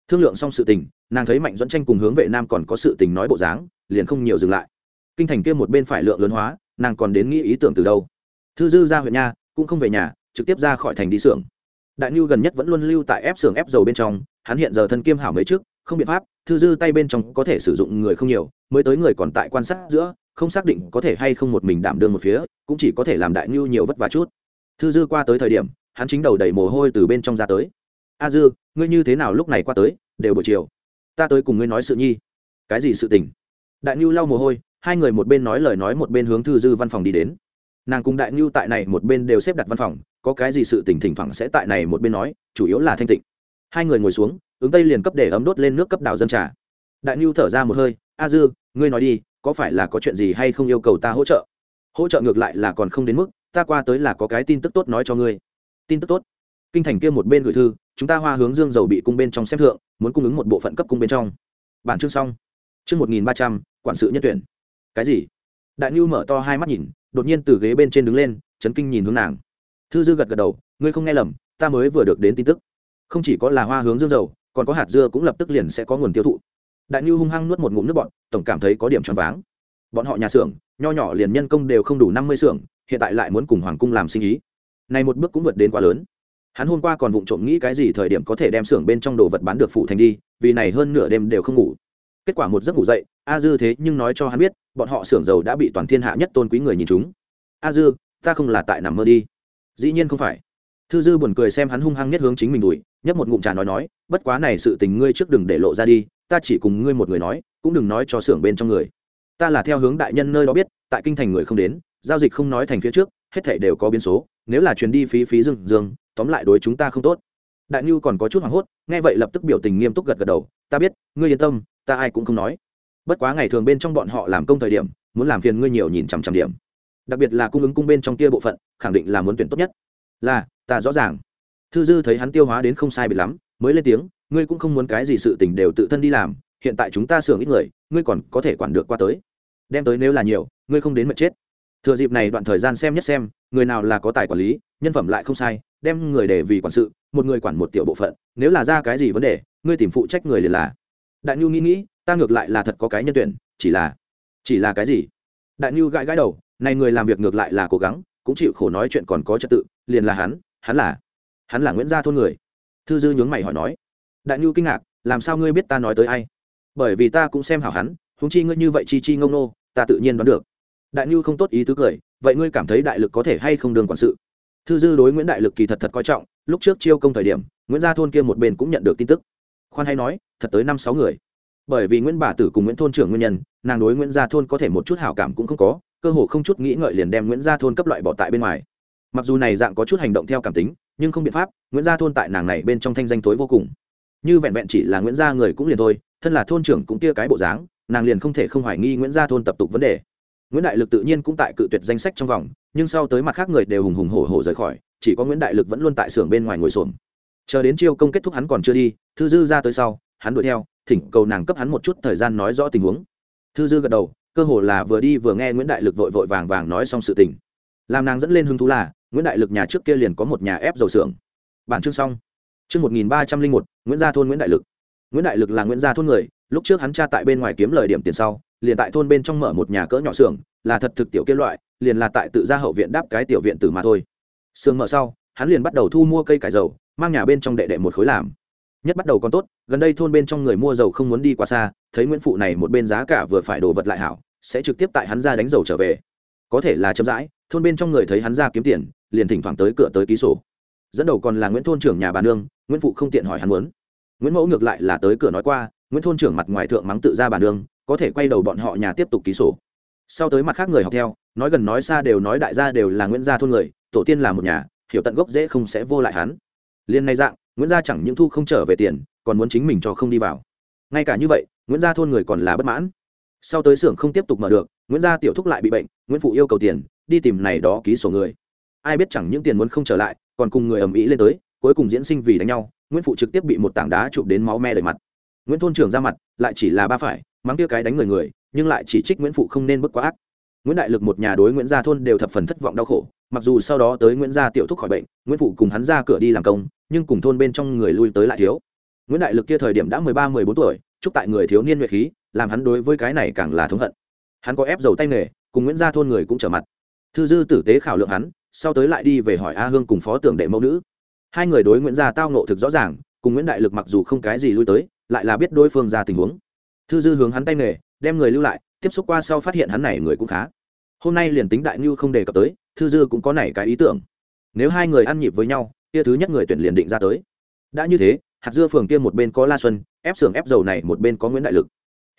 Thương lượng xong sự tình, nàng thấy mạnh dẫn tranh cùng hướng vệ nam còn có sự tình nói bộ dáng, liền không nhiều dừng lại kinh thành kia một bên phải lượng lớn hóa, nàng còn đến nghĩ ý tưởng từ đâu. Thư dư ra huyện nha, cũng không về nhà, trực tiếp ra khỏi thành đi xưởng. Đại nhu gần nhất vẫn luôn lưu tại ép xưởng ép dầu bên trong, hắn hiện giờ thân kiêm hảo mấy trước không biện pháp, thư dư tay bên trong có thể sử dụng người không nhiều, mới tới người còn tại quan sát giữa, không xác định có thể hay không một mình đảm đương một phía, cũng chỉ có thể làm đại nhu nhiều vất vả chút. Thư dư qua tới thời điểm, hắn chính đầu đầy mồ hôi từ bên trong ra tới. A dư, ngươi như thế nào lúc này qua tới, đều buổi chiều. Ta tới cùng ngươi nói sự nhi. Cái gì sự tình? Đại nhu lau mồ hôi hai người một bên nói lời nói một bên hướng thư dư văn phòng đi đến. Nàng cùng đại ngưu tại này một bên đều xếp đặt văn phòng, có cái gì sự tình thỉnh thoảng sẽ tại này một bên nói, chủ yếu là thanh tịnh. Hai người ngồi xuống ứng tây liền cấp để ấm đốt lên nước cấp đảo dân trà. Đại ngưu thở ra một hơi, a dư, ngươi nói đi, có phải là có chuyện gì hay không yêu cầu ta hỗ trợ? Hỗ trợ ngược lại là còn không đến mức, ta qua tới là có cái tin tức tốt nói cho ngươi. Tin tức tốt? Kinh thành kia một bên gửi thư, chúng ta hoa hướng dương dầu bị cung bên trong xem thượng, muốn cung ứng một bộ phận cấp cung bên trong. Bản chương xong. Chương một nghìn ba trăm, quản sự nhân tuyển cái gì? Đại ngưu mở to hai mắt nhìn, đột nhiên từ ghế bên trên đứng lên, chấn kinh nhìn hướng nàng. Thư dư gật gật đầu, ngươi không nghe lầm, ta mới vừa được đến tin tức. Không chỉ có là hoa hướng dương dầu, còn có hạt dưa cũng lập tức liền sẽ có nguồn tiêu thụ. Đại ngưu hung hăng nuốt một ngụm nước bọn tổng cảm thấy có điểm choáng váng. Bọn họ nhà xưởng, nho nhỏ liền nhân công đều không đủ năm mươi xưởng, hiện tại lại muốn cùng hoàng cung làm sinh ý. Này một bước cũng vượt đến quá lớn. Hắn hôm qua còn vụng trộm nghĩ cái gì thời điểm có thể đem xưởng bên trong đồ vật bán được phụ thành đi, vì này hơn nửa đêm đều không ngủ kết quả một giấc ngủ dậy, a dư thế nhưng nói cho hắn biết, bọn họ xưởng dầu đã bị toàn thiên hạ nhất tôn quý người nhìn chúng. A dư, ta không là tại nằm mơ đi. Dĩ nhiên không phải. Thư dư buồn cười xem hắn hung hăng nhất hướng chính mình đùi nhấp một ngụm trà nói nói, bất quá này sự tình ngươi trước đừng để lộ ra đi, ta chỉ cùng ngươi một người nói, cũng đừng nói cho xưởng bên trong người. Ta là theo hướng đại nhân nơi đó biết, tại kinh thành người không đến, giao dịch không nói thành phía trước, hết thảy đều có biến số, nếu là chuyến đi phí phí dương dương tóm lại đối chúng ta không tốt. Đại nhu còn có chút hoảng hốt, nghe vậy lập tức biểu tình nghiêm túc gật gật đầu, ta biết, ngươi yên tâm ta ai cũng không nói. Bất quá ngày thường bên trong bọn họ làm công thời điểm, muốn làm phiền ngươi nhiều nhìn chằm chằm điểm. Đặc biệt là cung ứng cung bên trong kia bộ phận, khẳng định là muốn tuyển tốt nhất. Là, ta rõ ràng. Thư dư thấy hắn tiêu hóa đến không sai bị lắm, mới lên tiếng, ngươi cũng không muốn cái gì sự tình đều tự thân đi làm, hiện tại chúng ta xưởng ít người, ngươi còn có thể quản được qua tới. Đem tới nếu là nhiều, ngươi không đến mệt chết. Thừa dịp này đoạn thời gian xem nhất xem, người nào là có tài quản lý, nhân phẩm lại không sai, đem người để vì quản sự, một người quản một tiểu bộ phận, nếu là ra cái gì vấn đề, ngươi tìm phụ trách người liền là đại nhu nghĩ nghĩ, ta ngược lại là thật có cái nhân tuyển, chỉ là chỉ là cái gì? Đại nhu gãi gãi đầu, này người làm việc ngược lại là cố gắng, cũng chịu khổ nói chuyện còn có trật tự, liền là hắn hắn là hắn là nguyễn gia thôn người. Thư dư nhướng mày hỏi nói, đại nhu kinh ngạc, làm sao ngươi biết ta nói tới ai? Bởi vì ta cũng xem hảo hắn húng chi ngươi như vậy chi chi ngông nô, ta tự nhiên đoán được. Đại nhu không tốt ý tứ cười, vậy ngươi cảm thấy đại lực có thể hay không đường quản sự? Thư dư đối nguyễn đại lực kỳ thật thật coi trọng, lúc trước chiêu công thời điểm, nguyễn gia thôn kia một bên cũng nhận được tin tức khoan hay nói, thật tới năm sáu người. Bởi vì nguyễn bà tử cùng nguyễn thôn trưởng nguyên nhân, nàng đối nguyễn gia thôn có thể một chút hảo cảm cũng không có, cơ hồ không chút nghĩ ngợi liền đem nguyễn gia thôn cấp loại bỏ tại bên ngoài. Mặc dù này dạng có chút hành động theo cảm tính, nhưng không biện pháp, nguyễn gia thôn tại nàng này bên trong thanh danh tối vô cùng. Như vẹn vẹn chỉ là nguyễn gia người cũng liền thôi, thân là thôn trưởng cũng kia cái bộ dáng, nàng liền không thể không hoài nghi nguyễn gia thôn tập tục vấn đề. Nguyễn đại lực tự nhiên cũng tại cự tuyệt danh sách trong vòng, nhưng sau tới mặt khác người đều hùng hùng hổ hổ rời khỏi, chỉ có nguyễn đại lực vẫn luôn tại xưởng bên ngoài ngồi xuồng chờ đến chiêu công kết thúc hắn còn chưa đi, thư dư ra tới sau, hắn đuổi theo, thỉnh cầu nàng cấp hắn một chút thời gian nói rõ tình huống. Thư dư gật đầu, cơ hồ là vừa đi vừa nghe nguyễn đại lực vội vội vàng vàng nói xong sự tình. Làm nàng dẫn lên hứng thú là, nguyễn đại lực nhà trước kia liền có một nhà ép dầu xưởng. Bản chương xong. Chương một nghìn ba trăm linh một, nguyễn gia thôn nguyễn đại lực. Nguyễn đại lực là nguyễn gia thôn người, lúc trước hắn cha tại bên ngoài kiếm lời điểm tiền sau, liền tại thôn bên trong mở một nhà cỡ nhỏ xưởng, là thật thực tiểu kia loại, liền là tại tự gia hậu viện đáp cái tiểu viện tử mà thôi. Xưởng mở sau hắn liền bắt đầu thu mua cây cải dầu, mang nhà bên trong đệ đệ một khối làm. Nhất bắt đầu còn tốt, gần đây thôn bên trong người mua dầu không muốn đi quá xa, thấy nguyễn phụ này một bên giá cả vừa phải đồ vật lại hảo, sẽ trực tiếp tại hắn ra đánh dầu trở về. Có thể là chậm rãi, thôn bên trong người thấy hắn ra kiếm tiền, liền thỉnh thoảng tới cửa tới ký sổ. Dẫn đầu còn là nguyễn thôn trưởng nhà bà nương, nguyễn phụ không tiện hỏi hắn muốn. Nguyễn mẫu ngược lại là tới cửa nói qua, nguyễn thôn trưởng mặt ngoài thượng mắng tự ra bà nương, có thể quay đầu bọn họ nhà tiếp tục ký sổ. Sau tới mặt khác người học theo, nói gần nói xa đều nói đại gia đều là nguyễn gia thôn người, tổ tiên là một nhà hiểu tận gốc dễ không sẽ vô lại hắn. Liền nay dạng, nguyễn gia chẳng những thu không trở về tiền, còn muốn chính mình cho không đi vào. Ngay cả như vậy, nguyễn gia thôn người còn là bất mãn. Sau tới xưởng không tiếp tục mở được, nguyễn gia tiểu thúc lại bị bệnh, nguyễn phụ yêu cầu tiền, đi tìm này đó ký sổ người. Ai biết chẳng những tiền muốn không trở lại, còn cùng người ầm ĩ lên tới, cuối cùng diễn sinh vì đánh nhau, nguyễn phụ trực tiếp bị một tảng đá chụp đến máu me đầy mặt. Nguyễn thôn trưởng ra mặt, lại chỉ là ba phải, mắng kia cái đánh người người, nhưng lại chỉ trích nguyễn phụ không nên bức quá ác. Nguyễn đại lực một nhà đối nguyễn gia thôn đều thập phần thất vọng đau khổ mặc dù sau đó tới nguyễn gia tiểu thúc khỏi bệnh, nguyễn phụ cùng hắn ra cửa đi làm công, nhưng cùng thôn bên trong người lui tới lại thiếu. Nguyễn đại lực kia thời điểm đã mười ba, mười bốn tuổi, chúc tại người thiếu niên nhuệ khí, làm hắn đối với cái này càng là thống hận. Hắn có ép dầu tay nghề, cùng nguyễn gia thôn người cũng trở mặt. Thư dư tử tế khảo lượng hắn, sau tới lại đi về hỏi a hương cùng phó tưởng đệ mẫu nữ. Hai người đối nguyễn gia tao nộ thực rõ ràng, cùng nguyễn đại lực mặc dù không cái gì lui tới, lại là biết đối phương ra tình huống. Thư dư hướng hắn tay nghề, đem người lưu lại, tiếp xúc qua sau phát hiện hắn này người cũng khá hôm nay liền tính đại ngưu không đề cập tới, thư dư cũng có nảy cái ý tưởng. Nếu hai người ăn nhịp với nhau, kia thứ nhất người tuyển liền định ra tới. Đã như thế, hạt dưa phường kia một bên có la xuân, ép xưởng ép dầu này một bên có nguyễn đại lực.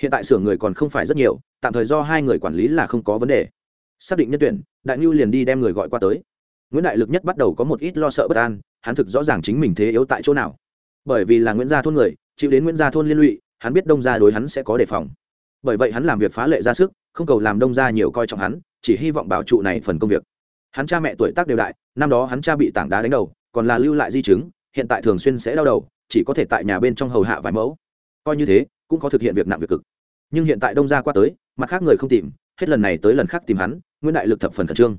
Hiện tại xưởng người còn không phải rất nhiều, tạm thời do hai người quản lý là không có vấn đề. Xác định nhân tuyển, đại ngưu liền đi đem người gọi qua tới. Nguyễn đại lực nhất bắt đầu có một ít lo sợ bất an, hắn thực rõ ràng chính mình thế yếu tại chỗ nào. Bởi vì là nguyễn gia thôn người, chịu đến nguyễn gia thôn liên lụy, hắn biết đông gia đối hắn sẽ có đề phòng. Bởi vậy hắn làm việc phá lệ ra sức, không cầu làm đông gia nhiều coi trọng hắn chỉ hy vọng bảo trụ này phần công việc. Hắn cha mẹ tuổi tác đều đại, năm đó hắn cha bị tảng đá đánh đầu, còn là lưu lại di chứng, hiện tại thường xuyên sẽ đau đầu, chỉ có thể tại nhà bên trong hầu hạ vài mẫu. Coi như thế, cũng có thực hiện việc nặng việc cực. Nhưng hiện tại đông gia qua tới, mặt khác người không tìm, hết lần này tới lần khác tìm hắn, nguyễn đại lực thập phần khẩn trương.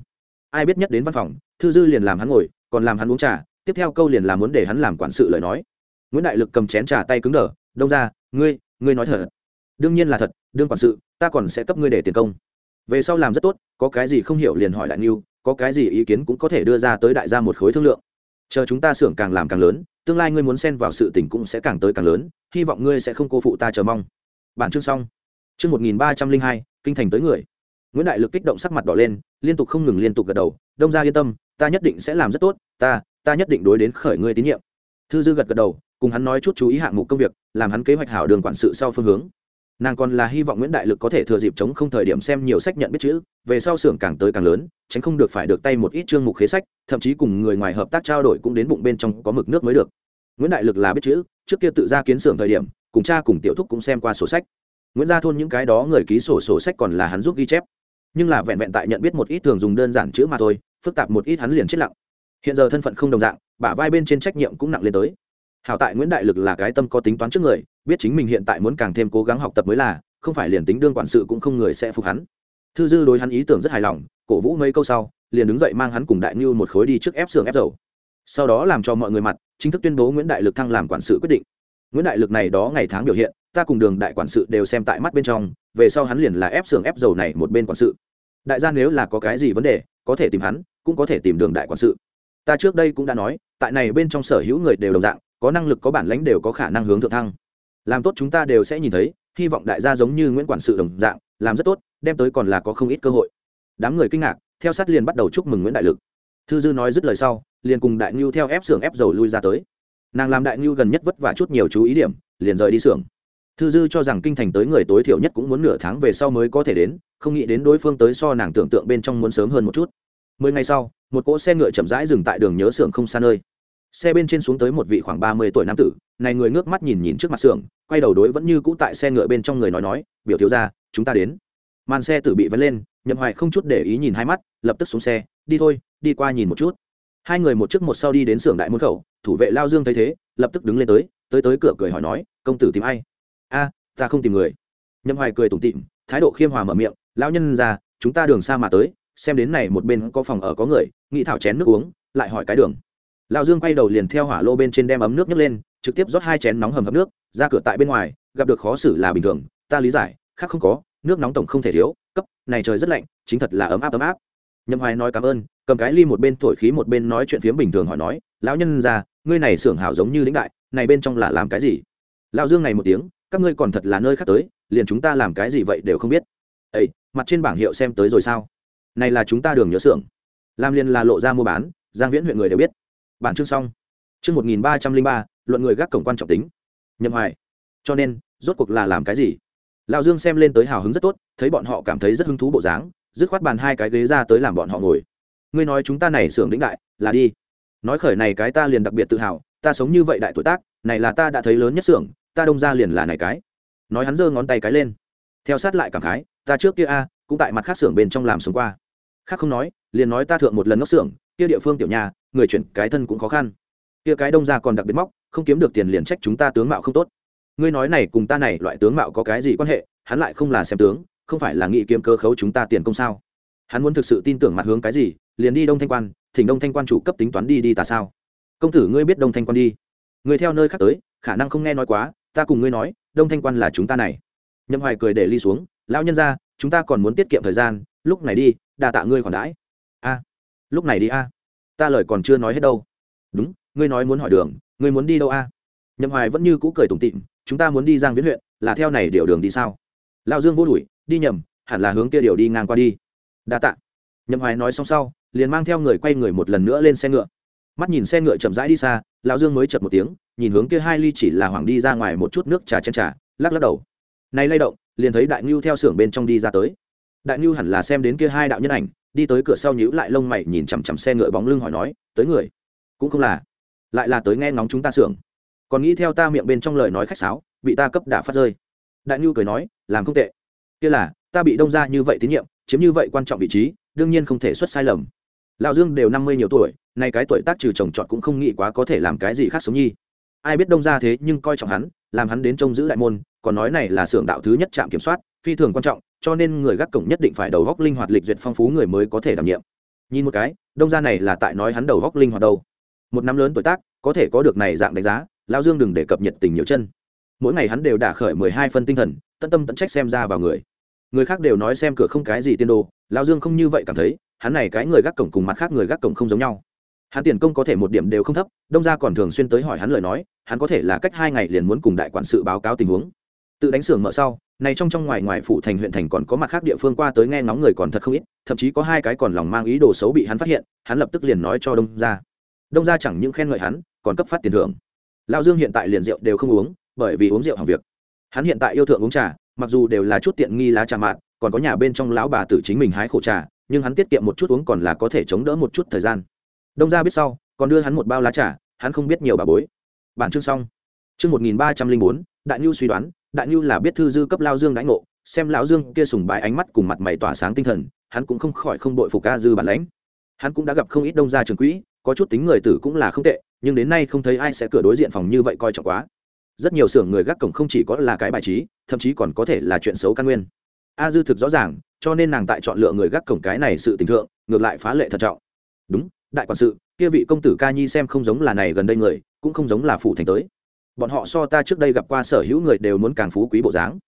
Ai biết nhất đến văn phòng, thư dư liền làm hắn ngồi, còn làm hắn uống trà, tiếp theo câu liền làm muốn để hắn làm quản sự lời nói. Nguyễn đại lực cầm chén trà tay cứng đờ, đông ra ngươi ngươi nói thật. Đương nhiên là thật, đương quản sự, ta còn sẽ cấp ngươi để tiền công về sau làm rất tốt, có cái gì không hiểu liền hỏi đại niu có cái gì ý kiến cũng có thể đưa ra tới đại gia một khối thương lượng. Chờ chúng ta xưởng càng làm càng lớn, tương lai ngươi muốn xen vào sự tình cũng sẽ càng tới càng lớn, hy vọng ngươi sẽ không cô phụ ta chờ mong. Bản chương xong. Chương một nghìn ba trăm linh hai, kinh thành tới người. Nguyễn đại lực kích động sắc mặt đỏ lên, liên tục không ngừng liên tục gật đầu, đông ra yên tâm, ta nhất định sẽ làm rất tốt, ta ta nhất định đối đến khởi ngươi tín nhiệm. Thư dư gật gật đầu, cùng hắn nói chút chú ý hạng mục công việc, làm hắn kế hoạch hảo đường quản sự sau phương hướng nàng còn là hy vọng nguyễn đại lực có thể thừa dịp chống không thời điểm xem nhiều sách nhận biết chữ, về sau xưởng càng tới càng lớn, tránh không được phải được tay một ít chương mục khế sách, thậm chí cùng người ngoài hợp tác trao đổi cũng đến bụng bên trong có mực nước mới được. Nguyễn đại lực là biết chữ, trước kia tự ra kiến xưởng thời điểm, cùng cha cùng tiểu thúc cũng xem qua sổ sách. Nguyễn gia thôn những cái đó người ký sổ sổ sách còn là hắn giúp ghi chép. Nhưng là vẹn vẹn tại nhận biết một ít thường dùng đơn giản chữ mà thôi, phức tạp một ít hắn liền chết lặng. Hiện giờ thân phận không đồng dạng, bả vai bên trên trách nhiệm cũng nặng lên tới. Hảo tại nguyễn đại lực là cái tâm có tính toán trước người biết chính mình hiện tại muốn càng thêm cố gắng học tập mới là, không phải liền tính đương quản sự cũng không người sẽ phục hắn. Thư dư đối hắn ý tưởng rất hài lòng, cổ vũ mấy câu sau, liền đứng dậy mang hắn cùng đại ngưu một khối đi trước ép xưởng ép dầu. Sau đó làm cho mọi người mặt, chính thức tuyên bố nguyễn đại lực thăng làm quản sự quyết định. Nguyễn đại lực này đó ngày tháng biểu hiện, ta cùng đường đại quản sự đều xem tại mắt bên trong, về sau hắn liền là ép xưởng ép dầu này một bên quản sự. Đại gia nếu là có cái gì vấn đề, có thể tìm hắn, cũng có thể tìm đường đại quản sự. Ta trước đây cũng đã nói, tại này bên trong sở hữu người đều đồng dạng, có năng lực có bản lãnh đều có khả năng hướng thượng thăng làm tốt chúng ta đều sẽ nhìn thấy, hy vọng đại gia giống như nguyễn quản sự đồng dạng, làm rất tốt, đem tới còn là có không ít cơ hội. Đám người kinh ngạc, theo sát liền bắt đầu chúc mừng nguyễn đại lực. Thư dư nói dứt lời sau, liền cùng đại ngưu theo ép xưởng ép dầu lui ra tới. Nàng làm đại ngưu gần nhất vất vả chút nhiều chú ý điểm, liền rời đi xưởng. Thư dư cho rằng kinh thành tới người tối thiểu nhất cũng muốn nửa tháng về sau mới có thể đến, không nghĩ đến đối phương tới so nàng tưởng tượng bên trong muốn sớm hơn một chút. Mười ngày sau, một cỗ xe ngựa chậm rãi dừng tại đường nhớ xưởng không xa nơi. Xe bên trên xuống tới một vị khoảng ba mươi tuổi nam tử, này người ngước mắt nhìn nhìn trước mặt xưởng quay đầu đối vẫn như cũ tại xe ngựa bên trong người nói nói, biểu thiếu ra chúng ta đến. Màn xe tự bị vấn lên, nhậm hoài không chút để ý nhìn hai mắt, lập tức xuống xe, đi thôi, đi qua nhìn một chút. Hai người một trước một sau đi đến xưởng đại môn khẩu, thủ vệ lao dương thấy thế, lập tức đứng lên tới tới tới cửa cười hỏi nói, công tử tìm ai? A, ta không tìm người. Nhậm hoài cười tủm tịm thái độ khiêm hòa mở miệng, lão nhân ra chúng ta đường xa mà tới, xem đến này một bên có phòng ở có người, nghĩ thảo chén nước uống, lại hỏi cái đường. Lão dương quay đầu liền theo hỏa lô bên trên đem ấm nước nhấc lên, trực tiếp rót hai chén nóng hầm hấp nước ra cửa tại bên ngoài gặp được khó xử là bình thường ta lý giải khác không có nước nóng tổng không thể thiếu cấp này trời rất lạnh chính thật là ấm áp ấm áp. Nhậm hoài nói cảm ơn cầm cái ly một bên thổi khí một bên nói chuyện phiếm bình thường hỏi nói lão nhân ra ngươi này xưởng hảo giống như lĩnh đại này bên trong là làm cái gì? Lão dương này một tiếng các ngươi còn thật là nơi khác tới liền chúng ta làm cái gì vậy đều không biết. Ấy, mặt trên bảng hiệu xem tới rồi sao? Này là chúng ta đường nhớ xưởng. Làm liền là lộ ra mua bán giang viễn huyện người đều biết. Bản chương xong. Chương một nghìn ba trăm linh ba luận người gác cổng quan trọng tính nhậm hoài. Cho nên, rốt cuộc là làm cái gì? Lão dương xem lên tới hào hứng rất tốt, thấy bọn họ cảm thấy rất hứng thú bộ dáng, dứt khoát bàn hai cái ghế ra tới làm bọn họ ngồi. Ngươi nói chúng ta này xưởng đĩnh đại, là đi. Nói khởi này cái ta liền đặc biệt tự hào, ta sống như vậy đại tuổi tác, này là ta đã thấy lớn nhất xưởng, ta đông ra liền là này cái. Nói hắn giơ ngón tay cái lên. Theo sát lại cảm khái, ta trước kia a, cũng tại mặt khác xưởng bên trong làm sống qua. Khác không nói, liền nói ta thượng một lần ngốc xưởng, kia địa phương tiểu nhà, người chuyển cái thân cũng khó khăn. Kia cái đông ra còn đặc biệt móc không kiếm được tiền liền trách chúng ta tướng mạo không tốt. Ngươi nói này cùng ta này loại tướng mạo có cái gì quan hệ, hắn lại không là xem tướng, không phải là nghị kiếm cơ khấu chúng ta tiền công sao? Hắn muốn thực sự tin tưởng mặt hướng cái gì, liền đi đông thanh quan, thỉnh đông thanh quan chủ cấp tính toán đi đi ta sao? Công tử ngươi biết đông thanh quan đi. Người theo nơi khác tới, khả năng không nghe nói quá, ta cùng ngươi nói, đông thanh quan là chúng ta này. Nhậm hoài cười để ly xuống, lão nhân ra, chúng ta còn muốn tiết kiệm thời gian, lúc này đi đà tạ ngươi còn đãi. A, lúc này đi a. Ta lời còn chưa nói hết đâu. Đúng, ngươi nói muốn hỏi đường ngươi muốn đi đâu a? Nhậm hoài vẫn như cũ cười tủm tịm chúng ta muốn đi giang viễn huyện, là theo này điều đường đi sao? Lão dương vô đuổi, đi nhầm, hẳn là hướng kia điều đi ngang qua đi. Đa tạ. Nhậm hoài nói xong sau, liền mang theo người quay người một lần nữa lên xe ngựa. Mắt nhìn xe ngựa chậm rãi đi xa, lão dương mới chật một tiếng, nhìn hướng kia hai ly chỉ là hoàng đi ra ngoài một chút nước trà chen trà, lắc lắc đầu. Này lay động, liền thấy đại ngưu theo xưởng bên trong đi ra tới. Đại ngưu hẳn là xem đến kia hai đạo nhân ảnh, đi tới cửa sau nhíu lại lông mày nhìn chằm chằm xe ngựa bóng lưng hỏi nói, tới người? Cũng không là lại là tới nghe ngóng chúng ta xưởng. Còn nghĩ theo ta miệng bên trong lời nói khách sáo, bị ta cấp đả phát rơi. Đại Nhu cười nói, làm không tệ. Kia là, ta bị đông ra như vậy tín nhiệm, chiếm như vậy quan trọng vị trí, đương nhiên không thể xuất sai lầm. Lão dương đều năm mươi nhiều tuổi, nay cái tuổi tác trừ chồng chọn cũng không nghĩ quá có thể làm cái gì khác sống nhi. Ai biết đông ra thế nhưng coi trọng hắn, làm hắn đến trông giữ đại môn, còn nói này là xưởng đạo thứ nhất trạm kiểm soát, phi thường quan trọng, cho nên người gác cổng nhất định phải đầu góc linh hoạt lịch duyệt phong phú người mới có thể đảm nhiệm. Nhìn một cái, đông ra này là tại nói hắn đầu góc linh hoạt đâu một năm lớn tuổi tác, có thể có được này dạng đánh giá, lão dương đừng để cập nhật tình nhiều chân. Mỗi ngày hắn đều đả khởi mười hai phân tinh thần, tận tâm tận trách xem ra vào người. Người khác đều nói xem cửa không cái gì tiên đồ, lão dương không như vậy cảm thấy, hắn này cái người gác cổng cùng mặt khác người gác cổng không giống nhau. Hắn tiền công có thể một điểm đều không thấp, đông gia còn thường xuyên tới hỏi hắn lời nói, hắn có thể là cách hai ngày liền muốn cùng đại quản sự báo cáo tình huống. Tự đánh xưởng mở sau, này trong trong ngoài ngoài phụ thành huyện thành còn có mặt khác địa phương qua tới nghe ngóng người còn thật không ít, thậm chí có hai cái còn lòng mang ý đồ xấu bị hắn phát hiện, hắn lập tức liền nói cho đông gia đông gia chẳng những khen ngợi hắn, còn cấp phát tiền thưởng. Lão dương hiện tại liền rượu đều không uống, bởi vì uống rượu hàng việc. Hắn hiện tại yêu thượng uống trà, mặc dù đều là chút tiện nghi lá trà mạn còn có nhà bên trong lão bà tử chính mình hái khổ trà, nhưng hắn tiết kiệm một chút uống còn là có thể chống đỡ một chút thời gian. Đông gia biết sau, còn đưa hắn một bao lá trà, hắn không biết nhiều bà bối. Bản chương xong. Chương một nghìn ba trăm linh bốn, đại nhu suy đoán, đại nhu là biết thư dư cấp lao dương đãi ngộ, xem lão dương kia sùng bái ánh mắt cùng mặt mày tỏa sáng tinh thần, hắn cũng không khỏi không đội phục ca dư bản lãnh. Hắn cũng đã gặp không ít đông gia trường quỹ có chút tính người tử cũng là không tệ, nhưng đến nay không thấy ai sẽ cửa đối diện phòng như vậy coi trọng quá. Rất nhiều xưởng người gác cổng không chỉ có là cái bài trí, thậm chí còn có thể là chuyện xấu căn nguyên. A dư thực rõ ràng, cho nên nàng tại chọn lựa người gác cổng cái này sự tình thượng, ngược lại phá lệ thận trọng. Đúng, đại quản sự, kia vị công tử ca nhi xem không giống là này gần đây người, cũng không giống là phủ thành tới. Bọn họ so ta trước đây gặp qua sở hữu người đều muốn càng phú quý bộ dáng.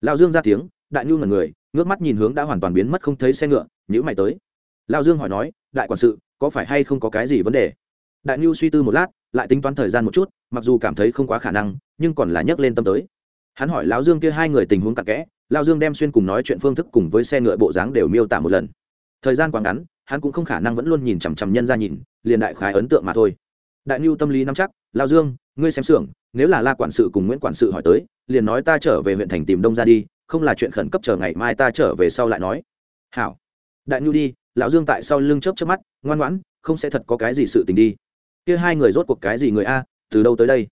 Lão dương ra tiếng, đại nhu là người, ngước mắt nhìn hướng đã hoàn toàn biến mất không thấy xe ngựa nhữ mày tới lão dương hỏi nói, đại quản sự, có phải hay không có cái gì vấn đề? Đại ngưu suy tư một lát, lại tính toán thời gian một chút, mặc dù cảm thấy không quá khả năng, nhưng còn là nhấc lên tâm tới. Hắn hỏi lão dương kia hai người tình huống cặn kẽ lão dương đem xuyên cùng nói chuyện phương thức cùng với xe ngựa bộ dáng đều miêu tả một lần. Thời gian quá ngắn, hắn cũng không khả năng vẫn luôn nhìn chằm chằm nhân ra nhìn, liền đại khái ấn tượng mà thôi. Đại ngưu tâm lý nắm chắc lão dương, ngươi xem xưởng, nếu là la quản sự cùng nguyễn quản sự hỏi tới, liền nói ta trở về huyện thành tìm đông ra đi, không là chuyện khẩn cấp chờ ngày mai ta trở về sau lại nói. Hảo. Đại ngưu đi lão dương tại sau lưng chớp chớp mắt, ngoan ngoãn, không sẽ thật có cái gì sự tình đi. Kia hai người rốt cuộc cái gì người a, từ đâu tới đây?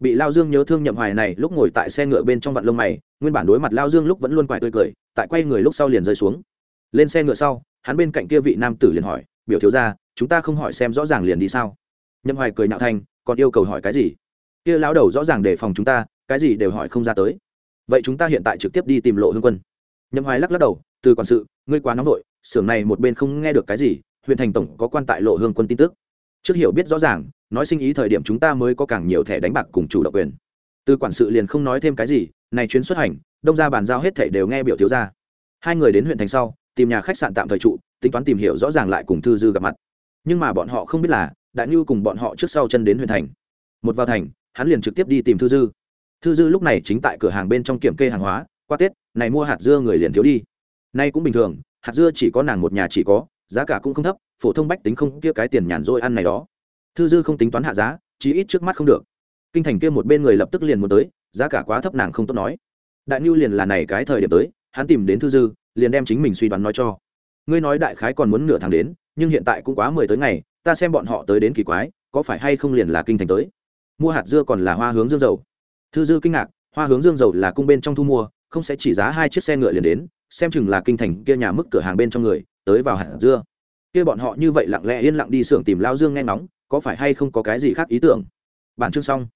Bị lao dương nhớ thương nhậm hoài này, lúc ngồi tại xe ngựa bên trong vạn lông mày, nguyên bản đối mặt lao dương lúc vẫn luôn quài tươi cười, tại quay người lúc sau liền rơi xuống. Lên xe ngựa sau, hắn bên cạnh kia vị nam tử liền hỏi, biểu thiếu ra chúng ta không hỏi xem rõ ràng liền đi sao? Nhậm hoài cười nhạo thanh còn yêu cầu hỏi cái gì? Kia lão đầu rõ ràng đề phòng chúng ta, cái gì đều hỏi không ra tới. Vậy chúng ta hiện tại trực tiếp đi tìm lộ hương quân. Nhậm hoài lắc lắc đầu, từ quản sự, ngươi quá nóng vội xưởng này một bên không nghe được cái gì, huyện thành tổng có quan tại lộ hương quân tin tức. Trước hiểu biết rõ ràng, nói sinh ý thời điểm chúng ta mới có càng nhiều thẻ đánh bạc cùng chủ động quyền. Từ quản sự liền không nói thêm cái gì, này chuyến xuất hành, đông ra bàn giao hết thẻ đều nghe biểu thiếu ra hai người đến huyện thành sau, tìm nhà khách sạn tạm thời trụ, tính toán tìm hiểu rõ ràng lại cùng thư dư gặp mặt. Nhưng mà bọn họ không biết là, đại nhu cùng bọn họ trước sau chân đến huyện thành. Một vào thành, hắn liền trực tiếp đi tìm thư dư. Thư dư lúc này chính tại cửa hàng bên trong kiểm kê hàng hóa, qua tết, này mua hạt dưa người liền thiếu đi. Nay cũng bình thường hạt dưa chỉ có nàng một nhà chỉ có, giá cả cũng không thấp, phổ thông bách tính không kia cái tiền nhàn rỗi ăn này đó. Thư dư không tính toán hạ giá, chí ít trước mắt không được. Kinh thành kia một bên người lập tức liền muốn tới, giá cả quá thấp nàng không tốt nói. Đại nhu liền là này cái thời điểm tới, hắn tìm đến thư dư, liền đem chính mình suy đoán nói cho. Ngươi nói đại khái còn muốn nửa tháng đến, nhưng hiện tại cũng quá mười tới ngày, ta xem bọn họ tới đến kỳ quái, có phải hay không liền là kinh thành tới? Mua hạt dưa còn là hoa hướng dương dầu. Thư dư kinh ngạc, hoa hướng dương dầu là cung bên trong thu mua, không sẽ chỉ giá hai chiếc xe ngựa liền đến xem chừng là kinh thành kia nhà mức cửa hàng bên trong người, tới vào hạt dưa. Kia bọn họ như vậy lặng lẽ yên lặng đi xưởng tìm lao dương nghe ngóng, có phải hay không có cái gì khác ý tưởng? Bản chương xong.